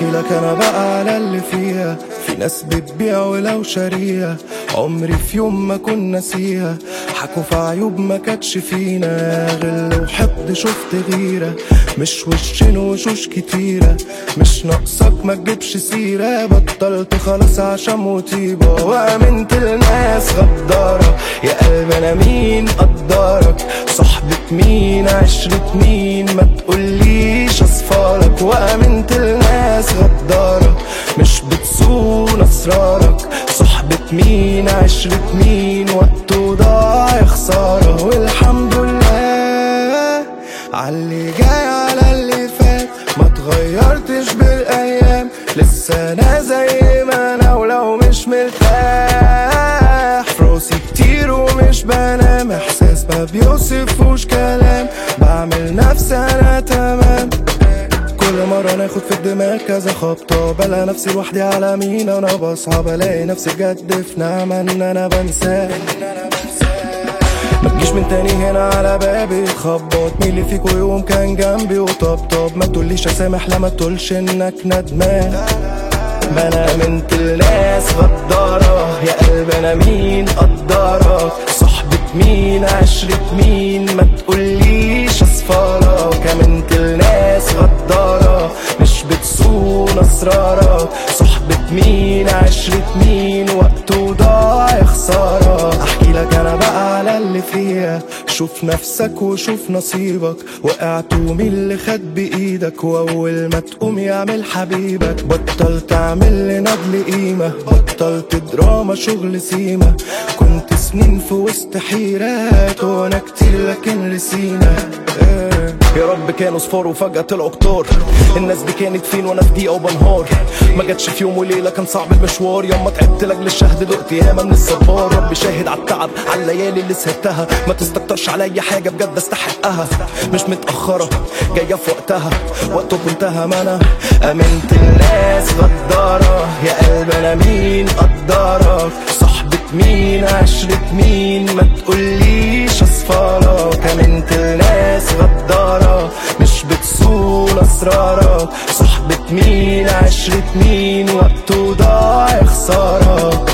أحكي لك أنا بقى على اللي فيها. في ناس بتبيع ولو شاريها. عمري في يوم ما كنا نسيها حكوا في عيوب ما كانتش فينا. غل وحقد شفت غيرة. مش وشين وشوش كتيرة. مش ناقصك ما تجيبش سيرة. بطلت خلاص عشان وطيبة وآمنت الناس غدارة. يا قلب أنا مين قدرك صحبة مين؟ عشرة مين؟ ما تقوليش مش بتصون أسرارك. صحبة مين عشرة مين وقته ضاع خسارة والحمد لله عاللي جاي على اللي فات. ما تغيرتش بالأيام. لسه أنا زي ما أنا ولو مش مرتاح. فروسي كتير ومش بنام. إحساس ما بيوصفوش كلام. بعمل نفسي أنا مرة ناخد في الدماغ كذا خبطة. بلا نفسي لوحدي على مين أنا بصعب الاقي نفسي بجد في نعمة ان أنا بنساه تجيش من تاني هنا على بابي. تخبط مين اللي فيكوا يوم كان جنبي. وطبطب ما تقوليش اسامح لا ما تقولش إنك ندمان. ما أنا منت الناس غدارة. يا قلب أنا مين قدرك صحبة مين؟ عشرة مين؟ ما تقوليش عشرة مين وقته ضاع خسارة. أحكي لك أنا بقى على اللي فيها. شوف نفسك وشوف نصيبك. وقعت ومين اللي خد بإيدك؟ وأول ما تقوم يعمل حبيبك. بطل تعمل لي نضل قيمة. بطلت دراما شغل سيمة كنت سنين في وسط حيرات وأنا كتير لكن رسينا إيه. يا رب كانوا صفار وفجأة طلعوا كتار. الناس دي كانت فين وأنا في دقيقة وبنهار. ما جاتش في يوم وليلة كان صعب المشوار. ياما تعبت لأجل الشهد دقت ياما من الصبار. ربي شاهد على التعب على الليالي اللي سهرتها. ما تستكترش عليا حاجة بجد أستحقها. مش متأخرة جاية في وقتها. وقته كنتها ما أنا آمنت. الناس غدارة يا قلب أنا مين قدرك؟ مين عشرة؟ مين ما تقوليش اصفارك امنت الناس غدارة مش بتصون اسرارك صحبة مين عشرة؟ مين وقته ضاع خسارة.